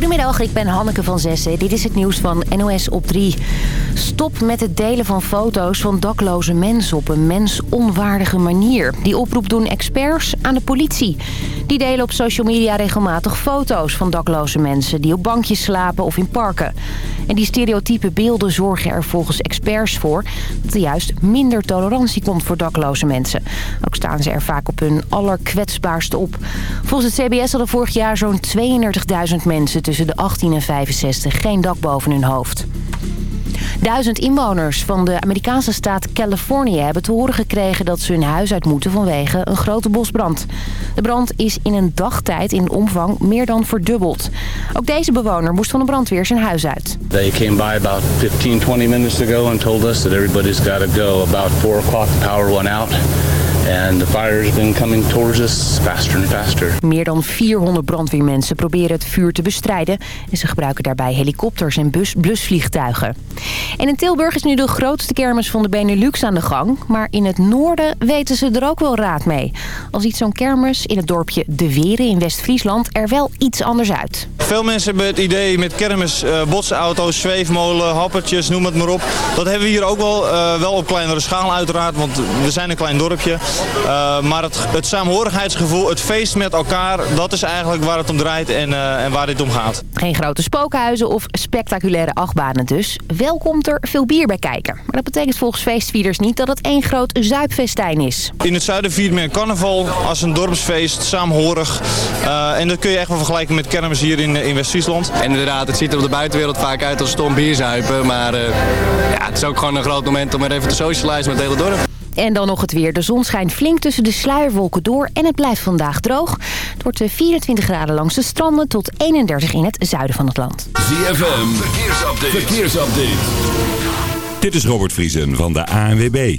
Goedemiddag, ik ben Hanneke van Zessen. Dit is het nieuws van NOS op 3. Stop met het delen van foto's van dakloze mensen op een mensonwaardige manier. Die oproep doen experts aan de politie. Die delen op social media regelmatig foto's van dakloze mensen... die op bankjes slapen of in parken. En die stereotype beelden zorgen er volgens experts voor... dat er juist minder tolerantie komt voor dakloze mensen. Ook staan ze er vaak op hun allerkwetsbaarste op. Volgens het CBS hadden vorig jaar zo'n 32.000 mensen tussen de 18 en 65 geen dak boven hun hoofd. Duizend inwoners van de Amerikaanse staat Californië hebben te horen gekregen dat ze hun huis uit moeten vanwege een grote bosbrand. De brand is in een dagtijd in omvang meer dan verdubbeld. Ook deze bewoner moest van de brandweer zijn huis uit. They came by about 15, 20 minutes ago and told us that everybody's got to go. About 4 o'clock the power went out. And the fire has been coming towards us faster and faster. Meer dan 400 brandweermensen proberen het vuur te bestrijden. En ze gebruiken daarbij helikopters en bus blusvliegtuigen. En in Tilburg is nu de grootste kermis van de Benelux aan de gang. Maar in het noorden weten ze er ook wel raad mee. Al ziet zo'n kermis in het dorpje De Weren in West-Friesland er wel iets anders uit. Veel mensen hebben het idee met kermis, uh, botsauto's, zweefmolen, happertjes, noem het maar op. Dat hebben we hier ook wel, uh, wel op kleinere schaal uiteraard, want we zijn een klein dorpje. Uh, maar het, het saamhorigheidsgevoel, het feest met elkaar, dat is eigenlijk waar het om draait en, en waar dit om gaat. Geen grote spookhuizen of spectaculaire achtbanen dus. Wel komt er veel bier bij kijken. Maar dat betekent volgens feestvierders niet dat het één groot zuipfestijn is. In het zuiden viert men carnaval als een dorpsfeest, saamhorig. en dat kun je echt wel vergelijken met kermis hier in in West-Friesland. En inderdaad, het ziet er op de buitenwereld vaak uit als stom bierzuipen. Maar uh, ja, het is ook gewoon een groot moment om er even te socializen met het hele dorp. En dan nog het weer. De zon schijnt flink tussen de sluierwolken door en het blijft vandaag droog. Het wordt 24 graden langs de stranden tot 31 in het zuiden van het land. ZFM, verkeersupdate. verkeersupdate. Dit is Robert Vriesen van de ANWB.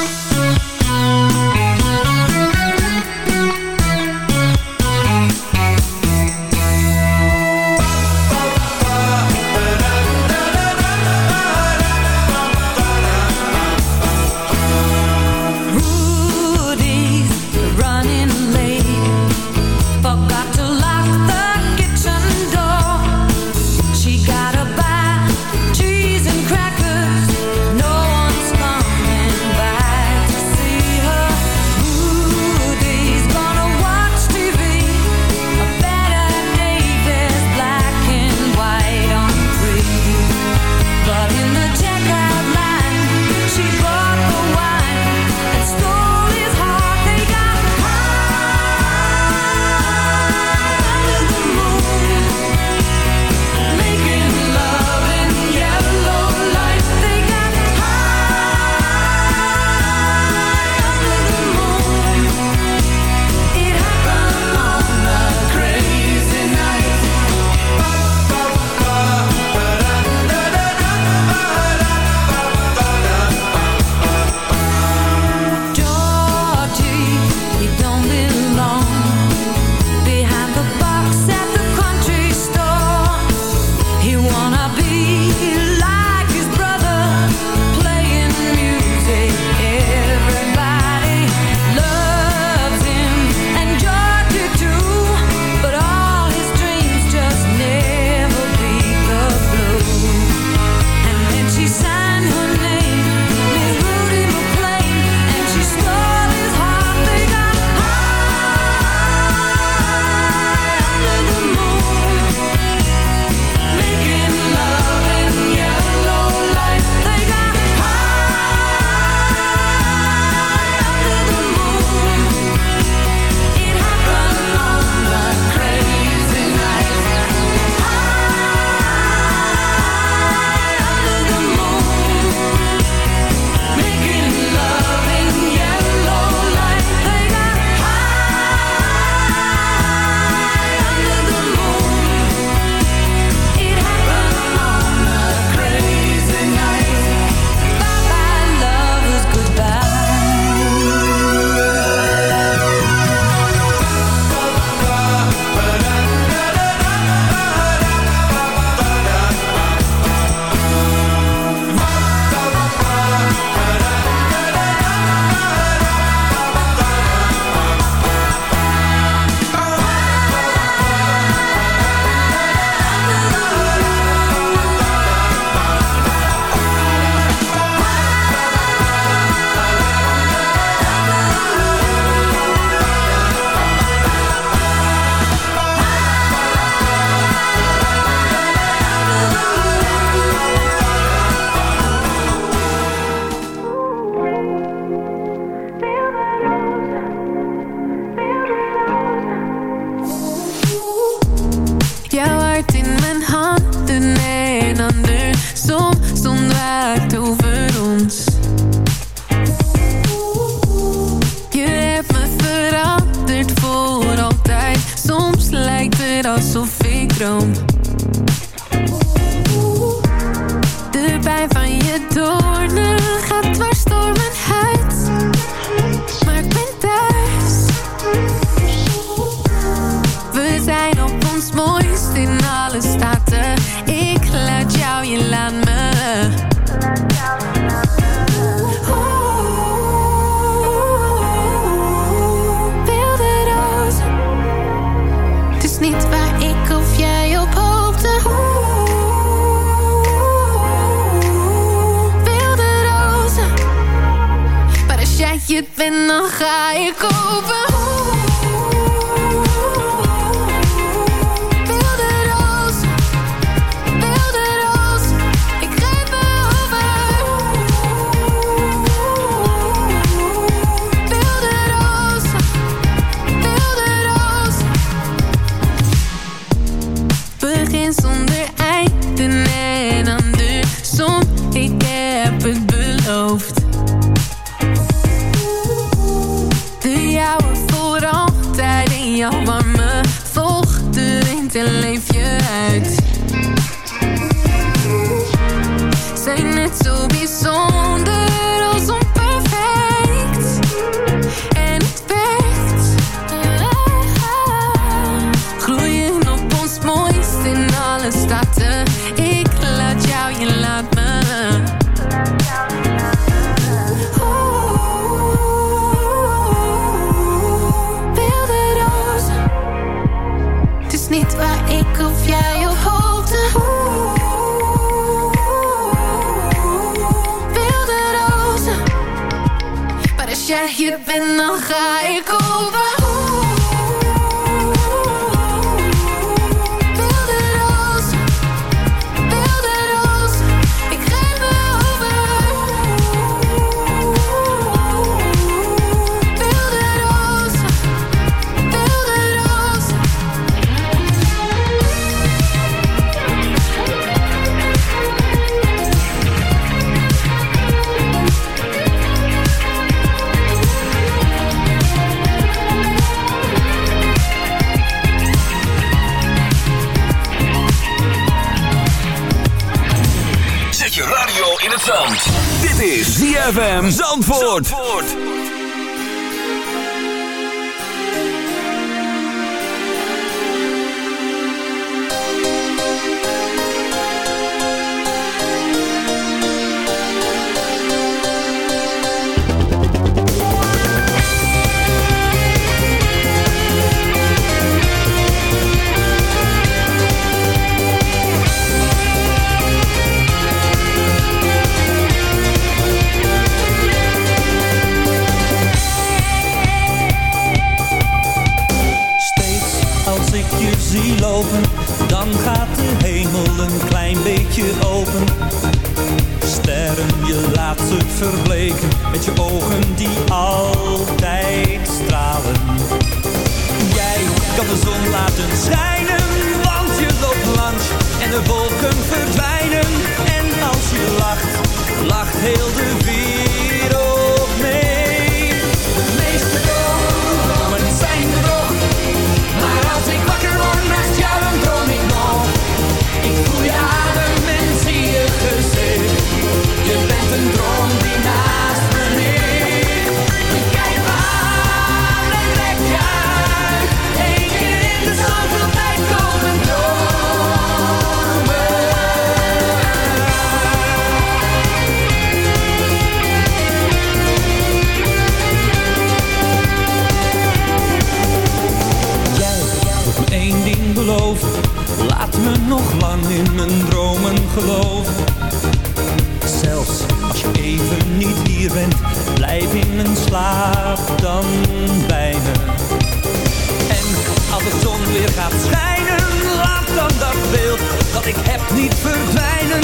ik heb niet verdwijnen.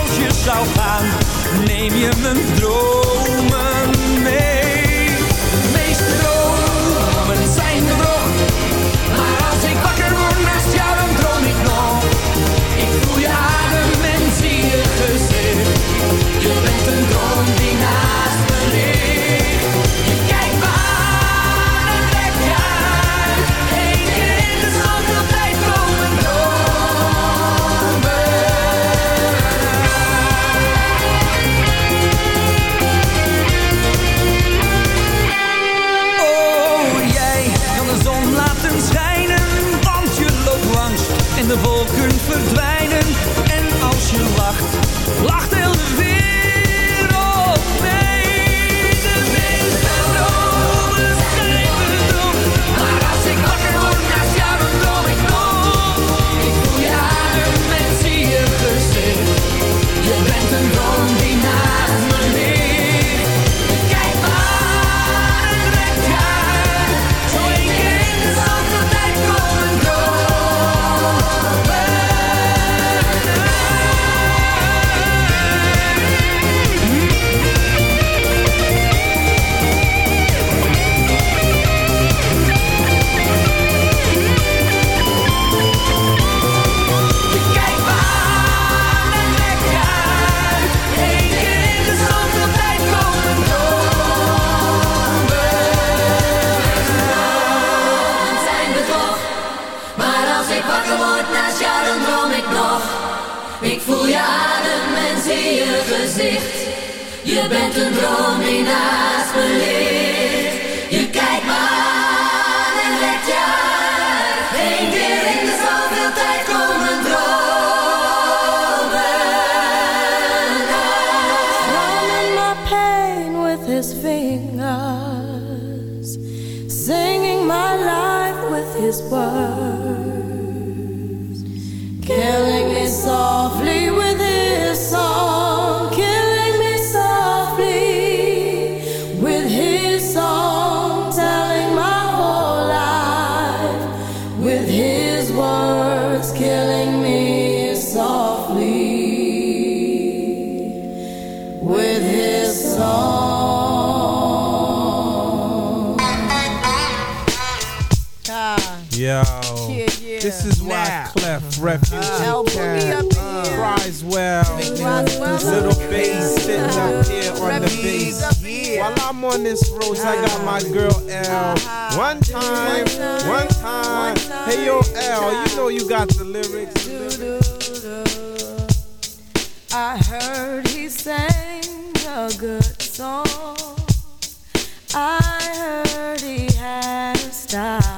Als je zou gaan, neem je mijn dromen. Je bent een droom die naast me leeft. refuge. Uh, Criswell, uh, little bass sitting up here on the bass. While I'm on this road, I got my ah. girl L. Uh-huh. One time, one time. Hey yo L, you know you got the lyrics. I heard he sang a good song. I heard he had a style.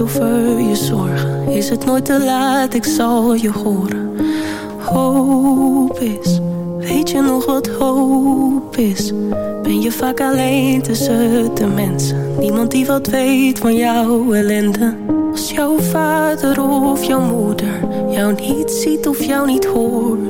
Over je zorgen, is het nooit te laat, ik zal je horen. Hoop is, weet je nog wat hoop is? Ben je vaak alleen tussen de mensen? Niemand die wat weet van jouw ellende. Als jouw vader of jouw moeder jou niet ziet of jou niet hoort.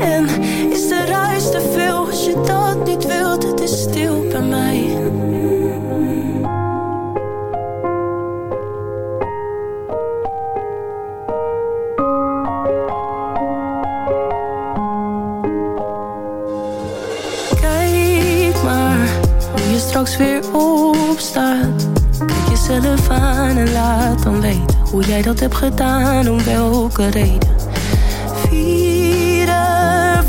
En is de ruis te veel als je dat niet wilt? Het is stil bij mij. Kijk maar hoe je straks weer opstaat. Kijk jezelf aan en laat dan weten hoe jij dat hebt gedaan, om welke reden.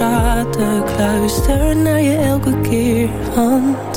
praten, ik luister naar je elke keer. Want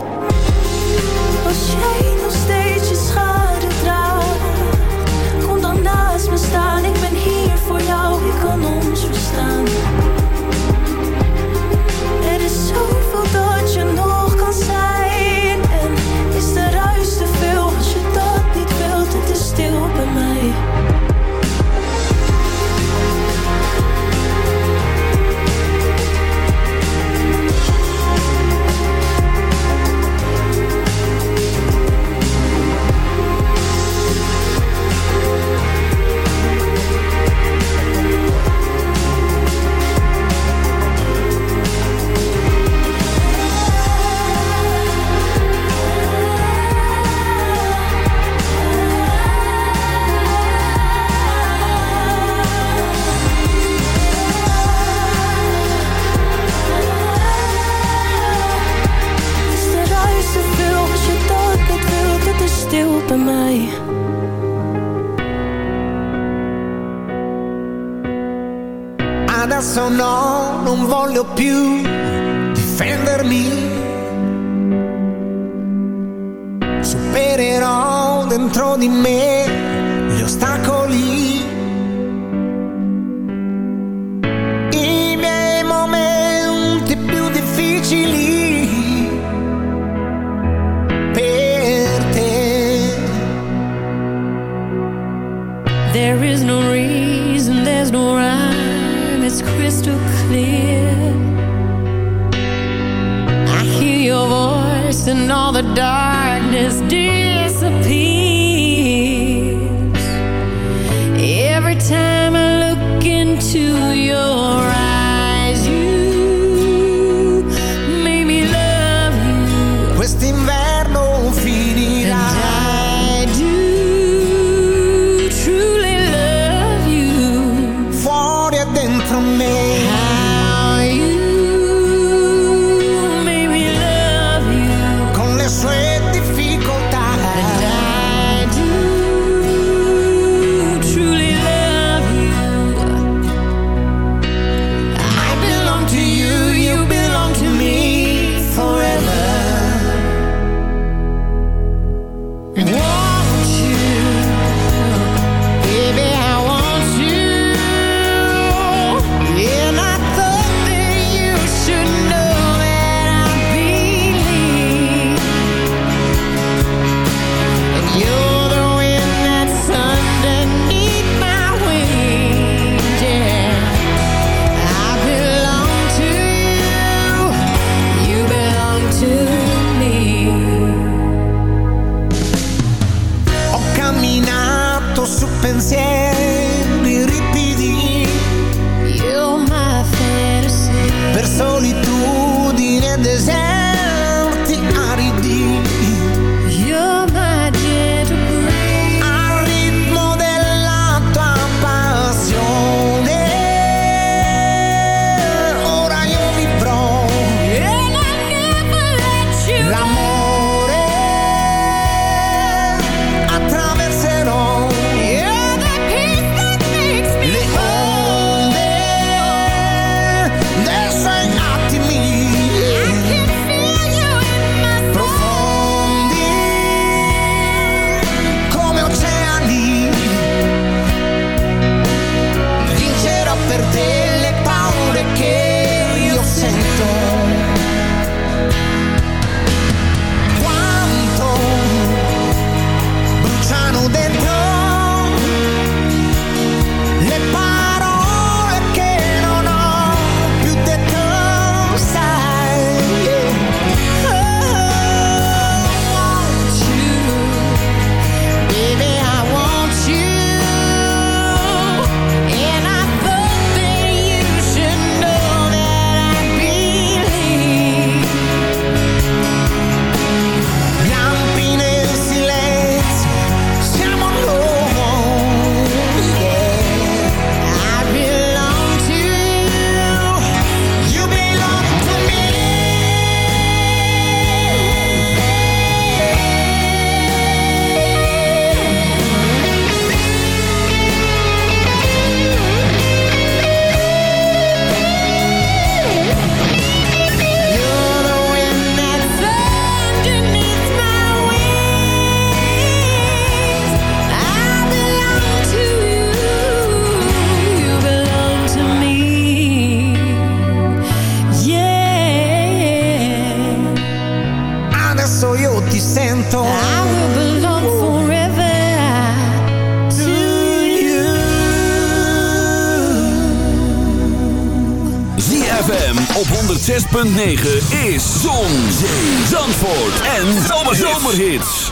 106.9 is Zon, Zee, Zandvoort en Zomerhits.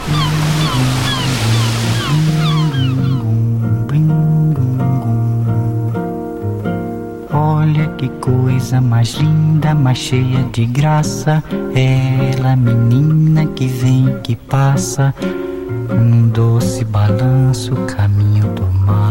Olha que coisa mais linda, mais cheia de graça. Ela, menina que vem, que passa. Um doce balanço, caminho do mar.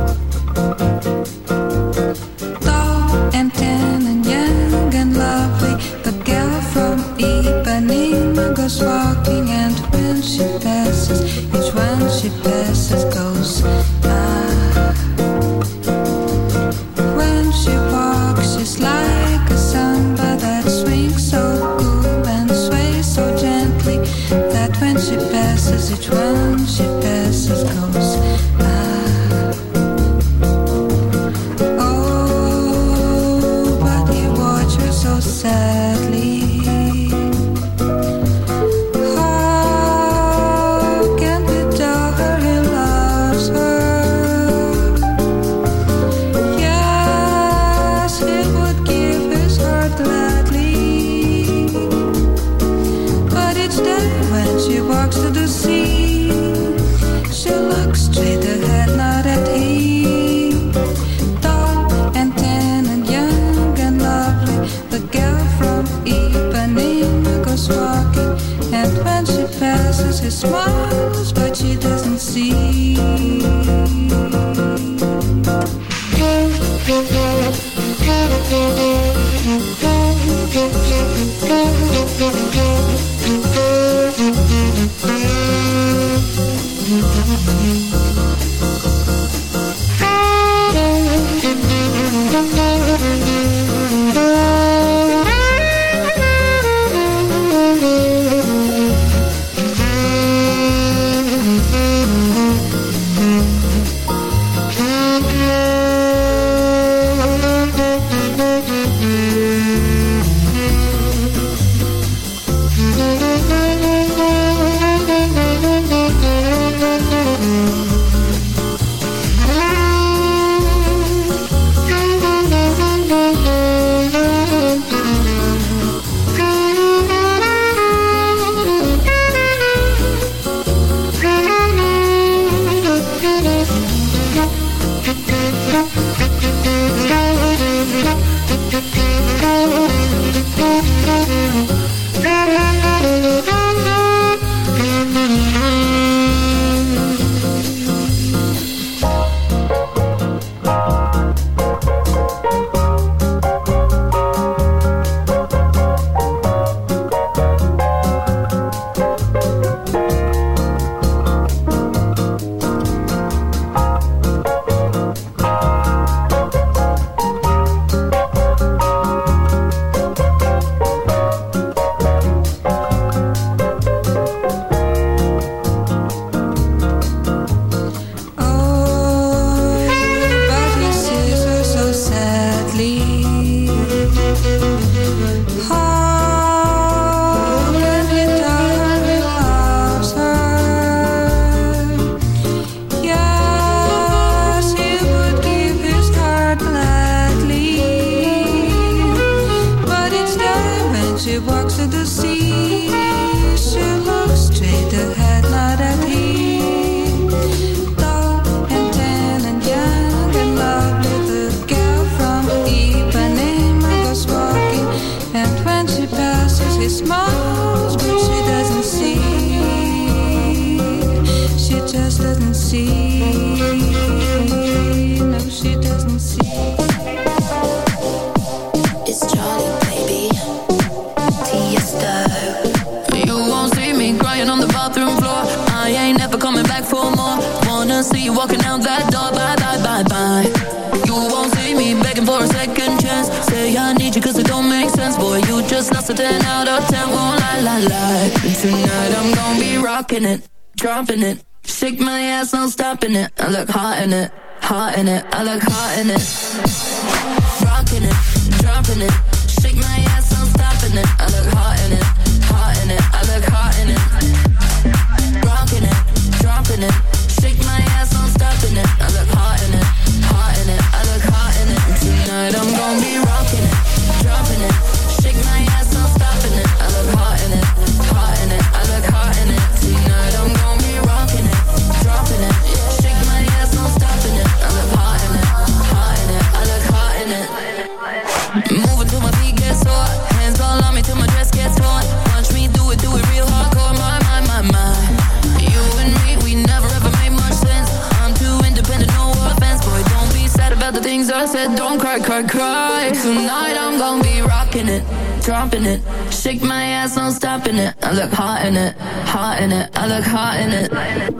Look hot in it.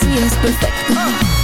see us perfecto. Uh.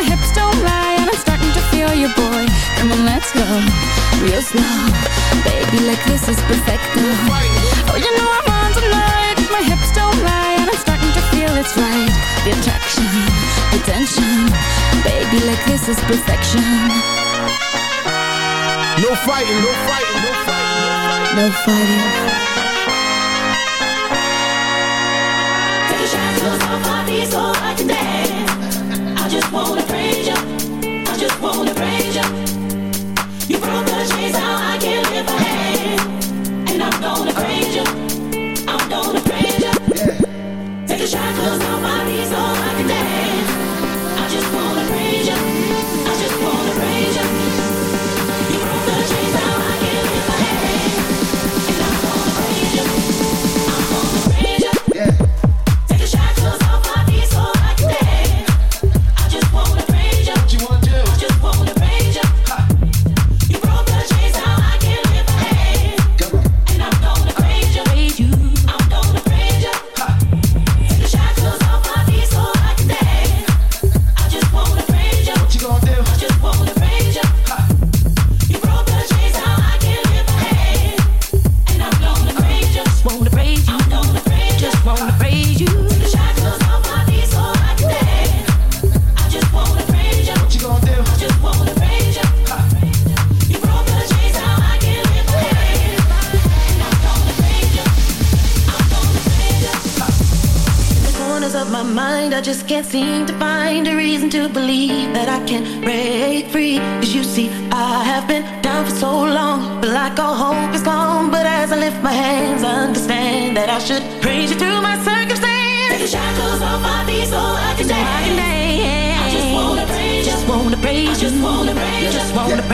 my hips don't lie, and I'm starting to feel you, boy. Come on, let's go, real slow. Baby, like this is perfect. Oh, you know I'm on tonight, my hips don't lie, and I'm starting to feel it's right. The attraction, the tension. Baby, like this is perfection. No fighting, no fighting, no fighting. No fighting. Take a shot to off my feet you. Broke the chains, now I can live hand. And I'm gonna praise you.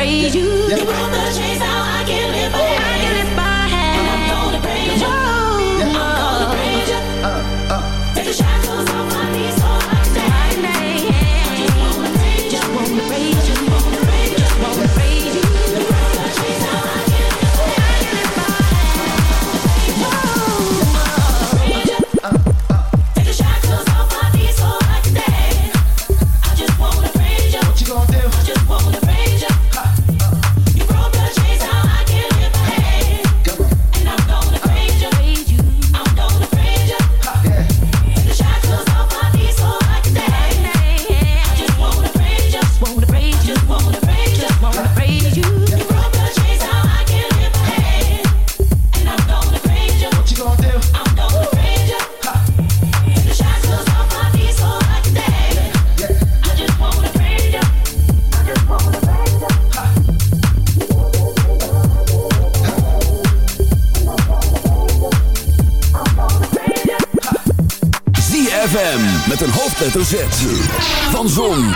Praise you. You ZFM met een hoofdletter Z. Van Zon,